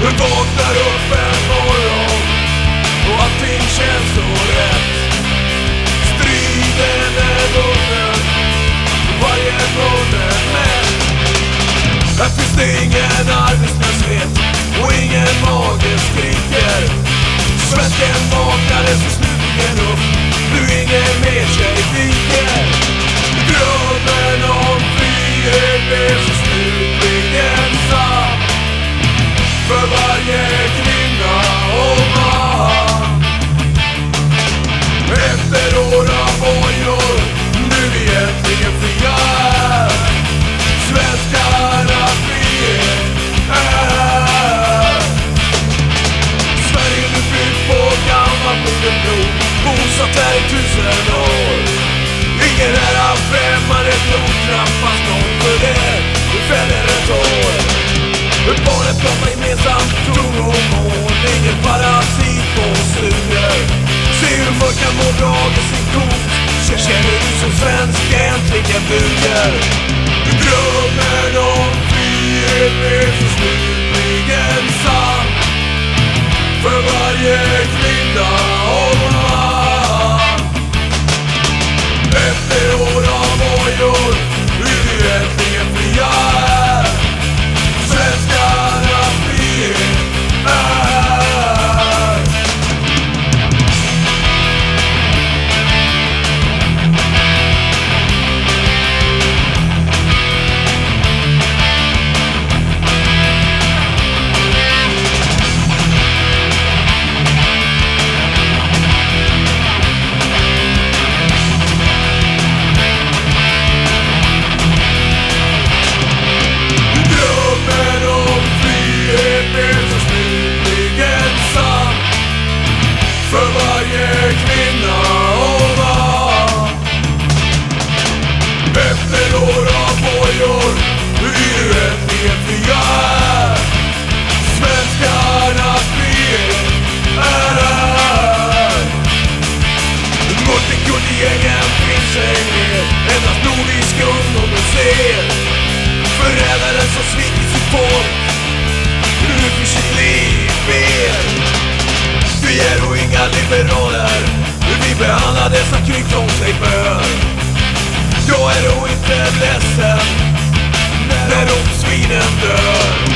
Du vaknar upp en morgon och allting känns så rätt. Striden är vunnen, varje mun är mätt. Här finns det ingen främmande blod, knappast någon för det. Vi fäller en tår Barnet pratar gemensamt, tro och mål Ingen parasit på suger. Se hur mörka mår dagen sin kos Känner du som svensk äntligen duger Drömmen om frihet är så slutligen sann. För varje kvinna av bojor är vi äntligen fria Svenskarnas frihet är här. Multikulti-gängen finns ej mer Endast nordisk ungdom du ser Förrädaren som svikit sitt folk. Nu för sitt liv ber Vi är då inga liberaler. Vi behandlar dessa krig som sig bör. Jag är då inte ledsen. När de svinen dör.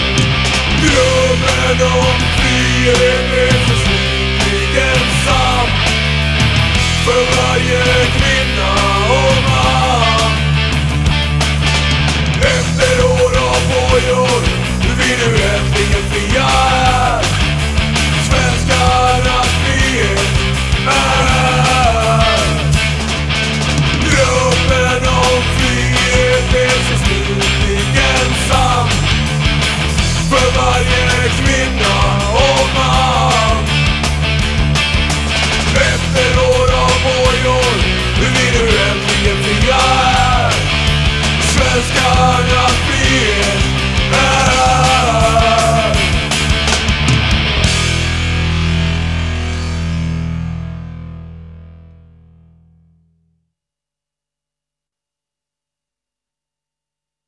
Drömmen om frihet has gone up